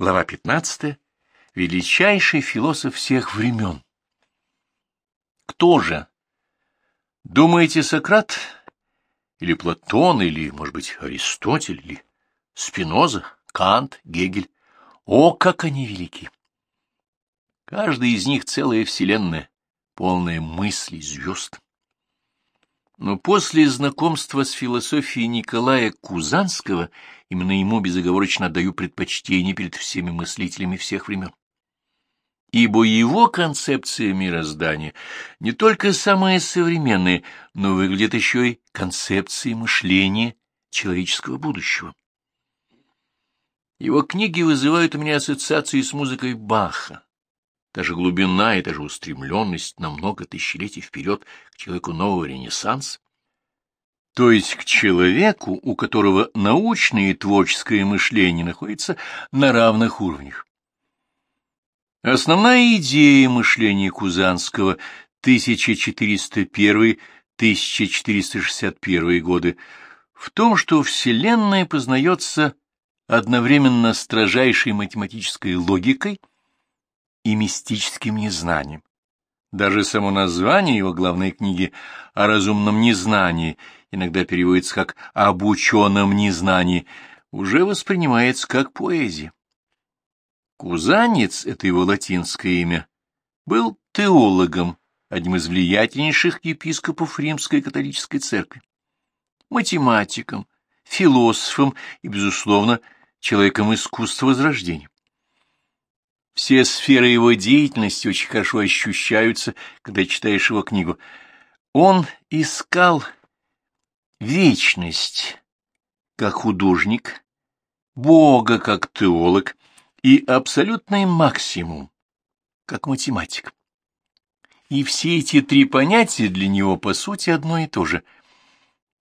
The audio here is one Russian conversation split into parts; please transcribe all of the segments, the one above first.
Глава 15. Величайший философ всех времен. Кто же? Думаете, Сократ? Или Платон, или, может быть, Аристотель, или Спиноза, Кант, Гегель? О, как они велики! Каждый из них целая вселенная, полная мыслей, звезд. Но после знакомства с философией Николая Кузанского именно ему безоговорочно отдаю предпочтение перед всеми мыслителями всех времен. Ибо его концепция мироздания не только самая современная, но выглядит еще и концепцией мышления человеческого будущего. Его книги вызывают у меня ассоциации с музыкой Баха, та же глубина и же устремленность на много тысячелетий вперед к человеку нового ренессанса, то есть к человеку, у которого научное и творческое мышление находится на равных уровнях. Основная идея мышления Кузанского 1401-1461 годы в том, что Вселенная познается одновременно строжайшей математической логикой и мистическим незнанием. Даже само название его главной книги о разумном незнании, иногда переводится как «об ученом незнании», уже воспринимается как поэзия. Кузанец — это его латинское имя, был теологом, одним из влиятельнейших епископов Римской католической церкви, математиком, философом и, безусловно, человеком искусства Возрождения. Все сферы его деятельности очень хорошо ощущаются, когда читаешь его книгу. Он искал вечность как художник, Бога как теолог и абсолютный максимум как математик. И все эти три понятия для него, по сути, одно и то же.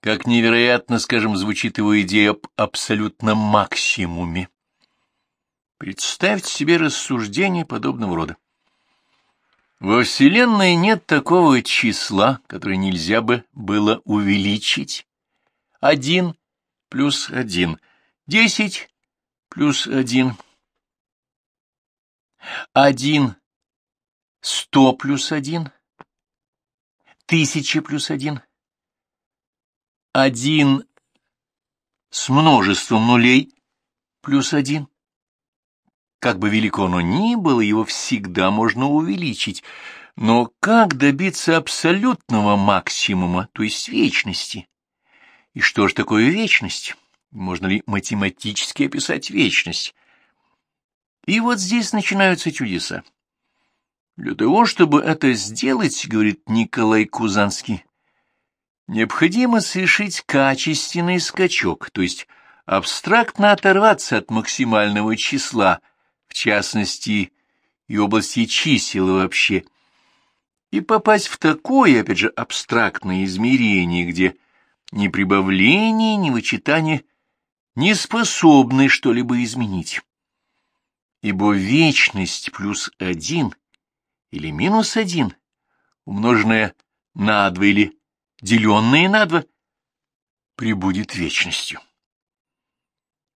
Как невероятно, скажем, звучит его идея об абсолютном максимуме. Представьте себе рассуждение подобного рода. Во Вселенной нет такого числа, которое нельзя бы было увеличить. Один плюс один, десять плюс один, один сто плюс один, тысяча плюс один, один с множеством нулей плюс один. Как бы велико оно ни было, его всегда можно увеличить. Но как добиться абсолютного максимума, то есть вечности? И что же такое вечность? Можно ли математически описать вечность? И вот здесь начинаются чудеса. Для того, чтобы это сделать, говорит Николай Кузанский, необходимо совершить качественный скачок, то есть абстрактно оторваться от максимального числа, в частности, и области чисел вообще, и попасть в такое, опять же, абстрактное измерение, где ни прибавление, ни вычитание не способны что-либо изменить. Ибо вечность плюс один или минус один, умноженное на два или деленное на два, прибудет вечностью.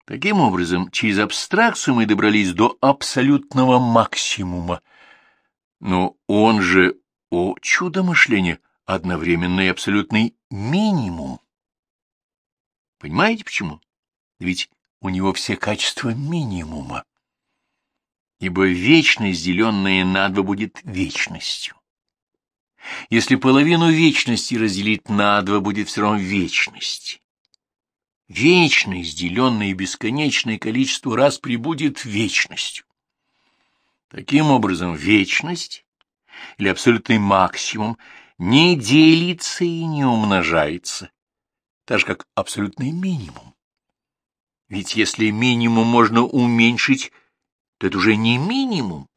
Таким образом, через абстракцию мы добрались до абсолютного максимума. Но он же, о чудо мышления, одновременный абсолютный минимум. Понимаете почему? Ведь у него все качества минимума. Ибо вечность, деленная на два, будет вечностью. Если половину вечности разделить на два, будет все равно вечность вечность, деленное бесконечное количество раз прибудет вечностью. Таким образом, вечность или абсолютный максимум не делится и не умножается, так же как абсолютный минимум. Ведь если минимум можно уменьшить, то это уже не минимум,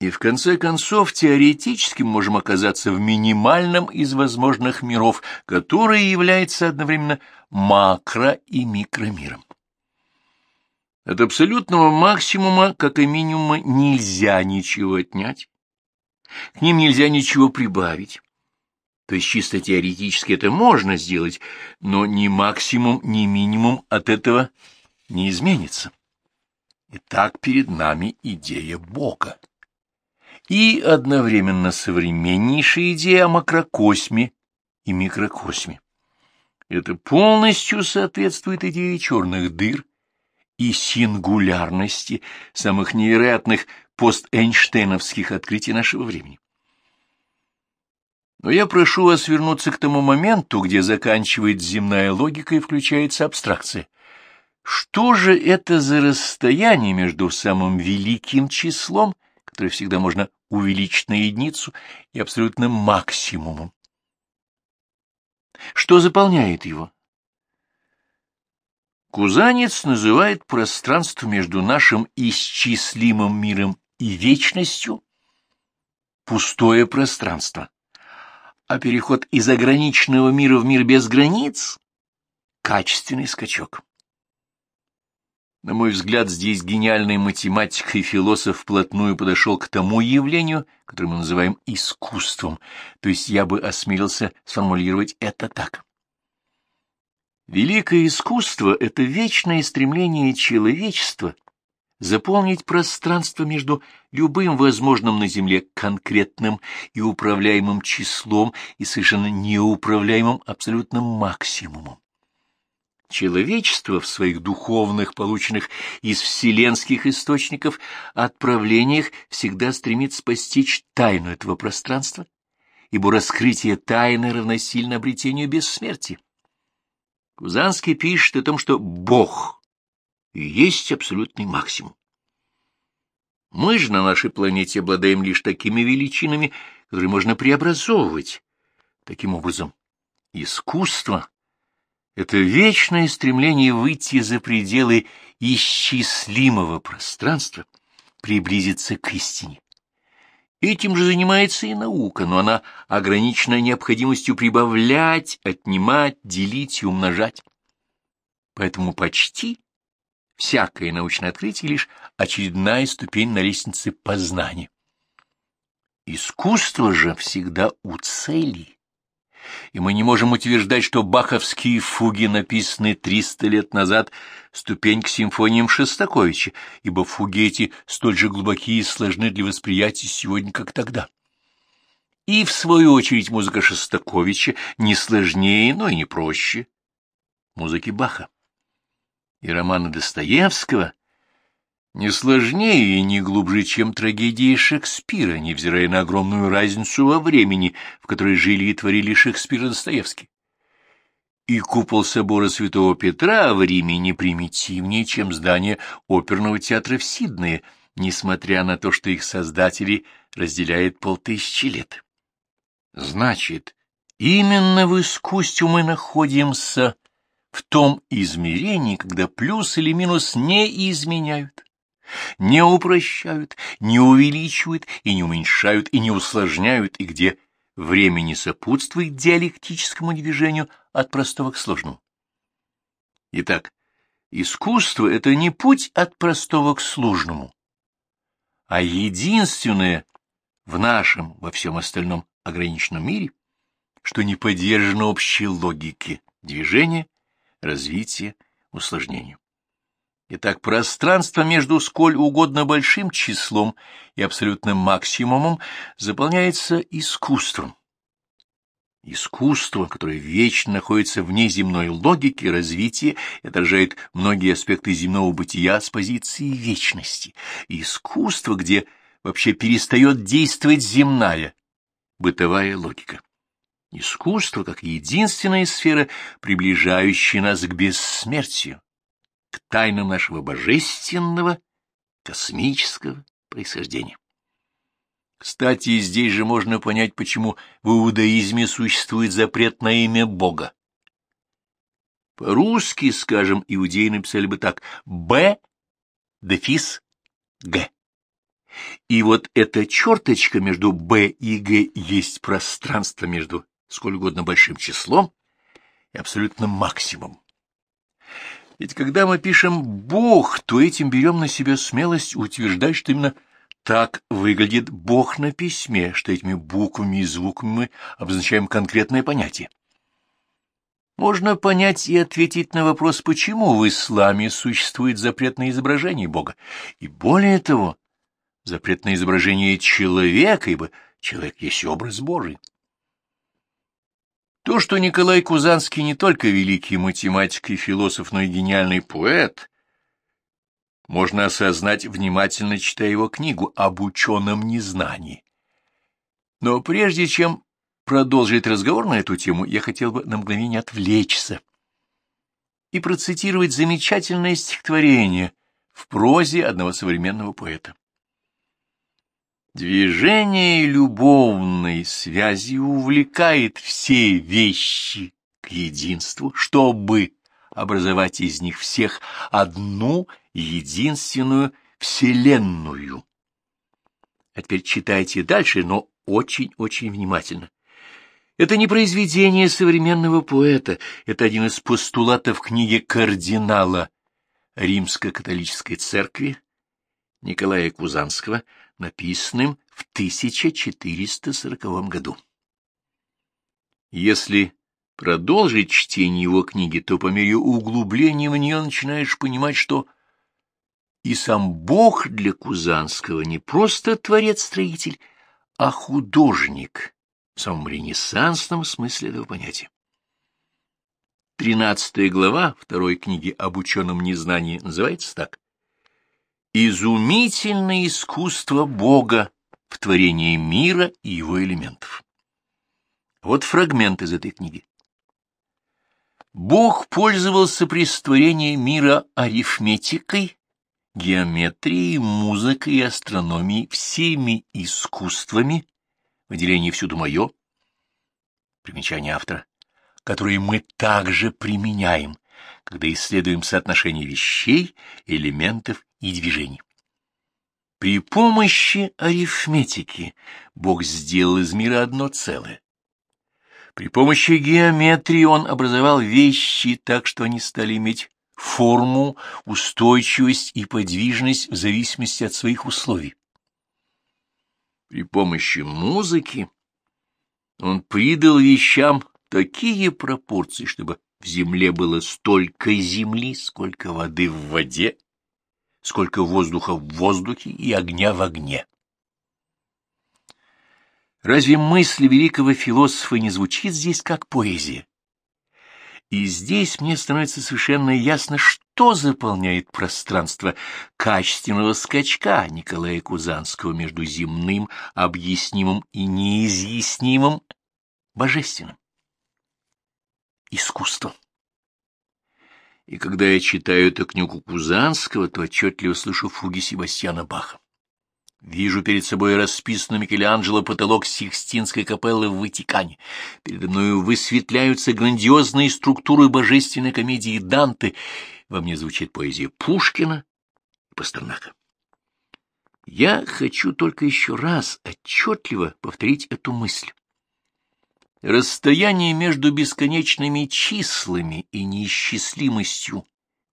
и в конце концов теоретически мы можем оказаться в минимальном из возможных миров, который является одновременно макро- и микромиром. От абсолютного максимума, как и минимума, нельзя ничего отнять, к ним нельзя ничего прибавить. То есть чисто теоретически это можно сделать, но ни максимум, ни минимум от этого не изменится. Итак, перед нами идея Бога. И одновременно современнейшая идея о макрокосме и микрокосме. Это полностью соответствует идее черных дыр и сингулярности самых невероятных постэйнштейновских открытий нашего времени. Но я прошу вас вернуться к тому моменту, где заканчивает земная логика и включается абстракция. Что же это за расстояние между самым великим числом, которое всегда можно увеличить на единицу, и абсолютным максимумом? Что заполняет его? Кузанец называет пространство между нашим исчислимым миром и вечностью пустое пространство, а переход из ограниченного мира в мир без границ — качественный скачок. На мой взгляд, здесь гениальный математик и философ вплотную подошел к тому явлению, которое мы называем искусством, то есть я бы осмелился сформулировать это так. Великое искусство — это вечное стремление человечества заполнить пространство между любым возможным на Земле конкретным и управляемым числом и совершенно неуправляемым абсолютным максимумом. Человечество в своих духовных, полученных из вселенских источников, отправлениях всегда стремится постичь тайну этого пространства, ибо раскрытие тайны равносильно обретению бессмертия. Кузанский пишет о том, что Бог есть абсолютный максимум. Мы же на нашей планете обладаем лишь такими величинами, которые можно преобразовывать. Таким образом, искусство это вечное стремление выйти за пределы исчислимого пространства, приблизиться к истине. Этим же занимается и наука, но она ограничена необходимостью прибавлять, отнимать, делить и умножать. Поэтому почти всякое научное открытие — лишь очередная ступень на лестнице познания. Искусство же всегда у цели и мы не можем утверждать, что баховские фуги, написанные триста лет назад, ступень к симфониям Шостаковича, ибо фуги эти столь же глубокие и сложны для восприятия сегодня, как тогда. И, в свою очередь, музыка Шостаковича не сложнее, но и не проще музыки Баха. И романы Достоевского не сложнее и не глубже, чем трагедии Шекспира, невзирая на огромную разницу во времени, в которой жили и творили Шекспир и Достоевский. И купол собора Святого Петра в Риме не примитивнее, чем здание оперного театра в Сиднее, несмотря на то, что их создатели разделяет полтысячи лет. Значит, именно в искусстве мы находимся в том измерении, когда плюс или минус не изменяют не упрощают, не увеличивают и не уменьшают и не усложняют, и где время не сопутствует диалектическому движению от простого к сложному. Итак, искусство — это не путь от простого к сложному, а единственное в нашем, во всем остальном ограниченном мире, что не поддержано общей логике движения, развития, усложнения. Итак, пространство между сколь угодно большим числом и абсолютным максимумом заполняется искусством. Искусство, которое вечно находится вне земной логики развития и отражает многие аспекты земного бытия с позиции вечности. Искусство, где вообще перестает действовать земная, бытовая логика. Искусство как единственная сфера, приближающая нас к бессмертию к тайнам нашего божественного космического происхождения. Кстати, здесь же можно понять, почему в иудаизме существует запрет на имя Бога. По-русски, скажем, иудеи написали бы так «Б» дефис «Г». И вот эта черточка между «Б» и «Г» есть пространство между сколь угодно большим числом и абсолютным максимумом. Ведь когда мы пишем «Бог», то этим берем на себя смелость утверждать, что именно так выглядит Бог на письме, что этими буквами и звуками мы обозначаем конкретное понятие. можно понять и ответить на вопрос, почему в исламе существует запрет на изображение Бога. И более того, запрет на изображение человека, ибо человек есть образ Божий. То, что Николай Кузанский не только великий математик и философ, но и гениальный поэт, можно осознать, внимательно читая его книгу об ученом незнании. Но прежде чем продолжить разговор на эту тему, я хотел бы на мгновение отвлечься и процитировать замечательное стихотворение в прозе одного современного поэта. Движение любовной связи увлекает все вещи к единству, чтобы образовать из них всех одну единственную вселенную. А теперь читайте дальше, но очень-очень внимательно. Это не произведение современного поэта, это один из постулатов книги кардинала Римско-католической церкви Николая Кузанского, написанным в 1440 году. Если продолжить чтение его книги, то по мере углубления в нее начинаешь понимать, что и сам Бог для Кузанского не просто творец-строитель, а художник в самом ренессансном смысле этого понятия. Тринадцатая глава второй книги об ученом незнании называется так. Изумительное искусство Бога в творении мира и его элементов. Вот фрагмент из этой книги. Бог пользовался при створении мира арифметикой, геометрией, музыкой и астрономией, всеми искусствами, выделение всюду мое, примечание автора, которые мы также применяем, когда исследуем соотношение вещей, элементов и движений. При помощи арифметики Бог сделал из мира одно целое. При помощи геометрии он образовал вещи так, что они стали иметь форму, устойчивость и подвижность в зависимости от своих условий. При помощи музыки он придал вещам такие пропорции, чтобы в земле было столько земли, сколько воды в воде, сколько воздуха в воздухе и огня в огне. Разве мысль великого философа не звучит здесь как поэзия? И здесь мне становится совершенно ясно, что заполняет пространство качественного скачка Николая Кузанского между земным, объяснимым и неизъяснимым божественным. Искусство. И когда я читаю эту книгу Кузанского, то отчетливо слышу фуги Себастьяна Баха. Вижу перед собой расписанный Микеланджело потолок Сикстинской капеллы в Ватикане. Передо мною высветляются грандиозные структуры божественной комедии Данте. Во мне звучит поэзия Пушкина и Пастернака. Я хочу только еще раз отчетливо повторить эту мысль. Расстояние между бесконечными числами и неисчислимостью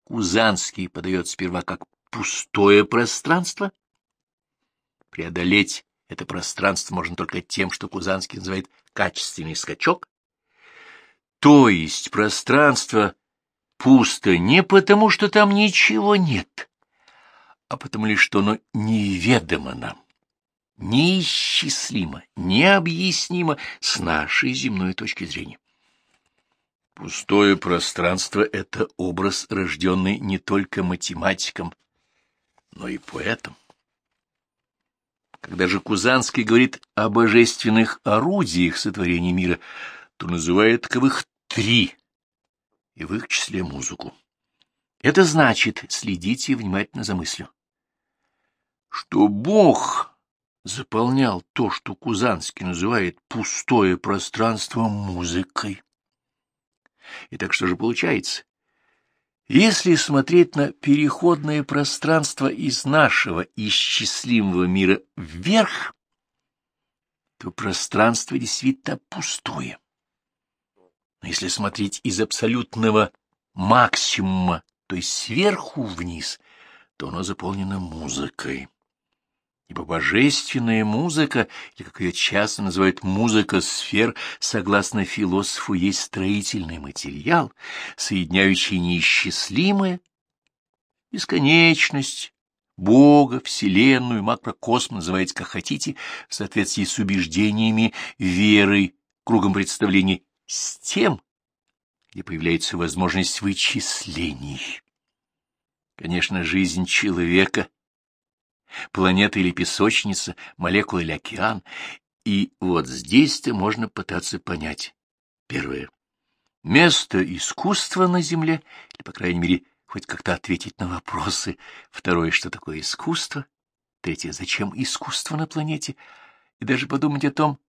Кузанский подает сперва как пустое пространство — Преодолеть это пространство можно только тем, что Кузанский называет качественный скачок. То есть пространство пусто не потому, что там ничего нет, а потому лишь, что оно неведомо нам, неисчислимо, необъяснимо с нашей земной точки зрения. Пустое пространство — это образ, рожденный не только математиком, но и поэтом. Когда же Кузанский говорит о божественных орудиях сотворения мира, то называет таковых три, и в их числе музыку. Это значит, следите внимательно за мыслью, что Бог заполнял то, что Кузанский называет пустое пространство музыкой. И так что же получается? Если смотреть на переходное пространство из нашего исчислимого мира вверх, то пространство действительно пустое. Но если смотреть из абсолютного максимума, то есть сверху вниз, то оно заполнено музыкой. Ибо божественная музыка, или как ее часто называют музыка сфер, согласно философу, есть строительный материал, соединяющий неисчислимое, бесконечность, Бога, Вселенную, макрокосм, называйте как хотите, в соответствии с убеждениями, верой, кругом представлений, с тем, где появляется возможность вычислений. Конечно, жизнь человека, планета или песочница, молекула или океан, и вот здесь-то можно пытаться понять. Первое. Место искусства на Земле, или, по крайней мере, хоть как-то ответить на вопросы. Второе, что такое искусство. Третье, зачем искусство на планете. И даже подумать о том,